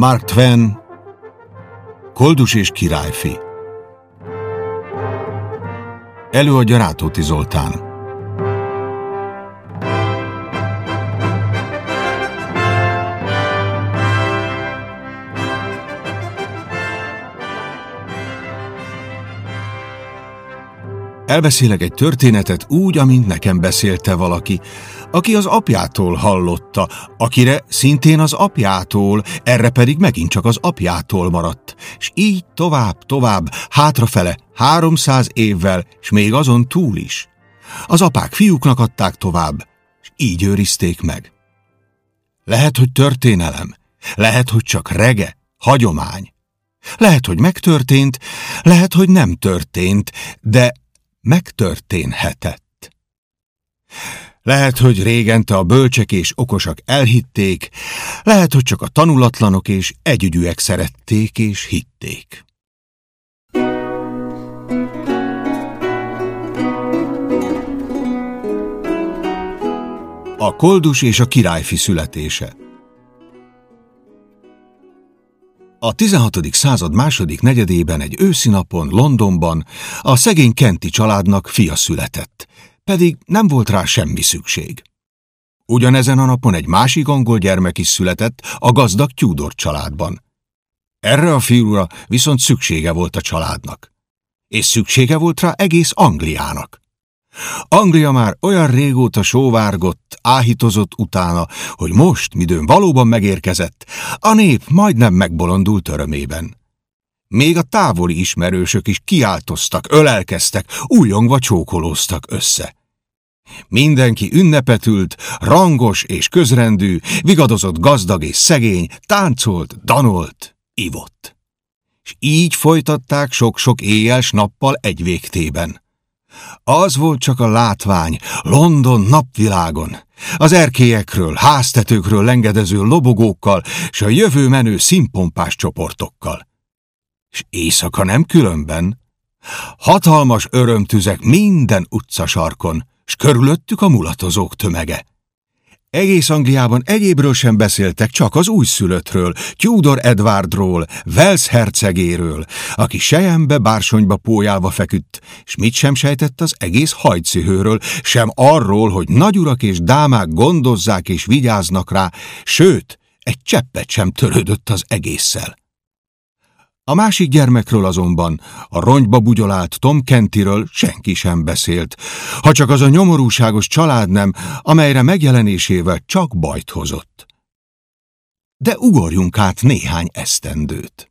Mark Twain, Koldus és királyfi. Előadja Rátóti Zoltán. Elbeszélek egy történetet úgy, amint nekem beszélte valaki, aki az apjától hallotta, akire szintén az apjától, erre pedig megint csak az apjától maradt. És így tovább, tovább, hátrafele, háromszáz évvel, és még azon túl is. Az apák fiúknak adták tovább, és így őrizték meg. Lehet, hogy történelem, lehet, hogy csak rege, hagyomány. Lehet, hogy megtörtént, lehet, hogy nem történt, de megtörténhetett. Lehet, hogy régente a bölcsek és okosak elhitték, lehet, hogy csak a tanulatlanok és együgyűek szerették és hitték. A koldus és a királyfi születése A 16. század második negyedében egy őszi napon Londonban a szegény Kenti családnak fia született, pedig nem volt rá semmi szükség. Ugyanezen a napon egy másik angol gyermek is született a gazdag Tudor családban. Erre a fiúra viszont szüksége volt a családnak. És szüksége volt rá egész Angliának. Anglia már olyan régóta sóvárgott, áhítozott utána, hogy most, midőn valóban megérkezett, a nép majdnem megbolondult örömében. Még a távoli ismerősök is kiáltoztak, ölelkeztek, újongva csókolóztak össze. Mindenki ünnepetült, rangos és közrendű, vigadozott gazdag és szegény, táncolt, danolt, ivott. És így folytatták sok-sok éjjel nappal egy végtében. Az volt csak a látvány, London napvilágon. Az erkélyekről, háztetőkről lengedező lobogókkal, s a jövő menő színpompás csoportokkal. És éjszaka nem különben. Hatalmas örömtüzek minden utcasarkon, s körülöttük a mulatozók tömege. Egész Angliában egyébről sem beszéltek, csak az újszülöttről, Tudor Edwardról, Wales hercegéről, aki sejembe bársonyba pójálva feküdt, s mit sem sejtett az egész hajcihőről, sem arról, hogy nagyurak és dámák gondozzák és vigyáznak rá, sőt, egy cseppet sem törődött az egésszel. A másik gyermekről azonban, a rongyba bugyolált Tom Kentiről senki sem beszélt, ha csak az a nyomorúságos család nem, amelyre megjelenésével csak bajt hozott. De ugorjunk át néhány esztendőt.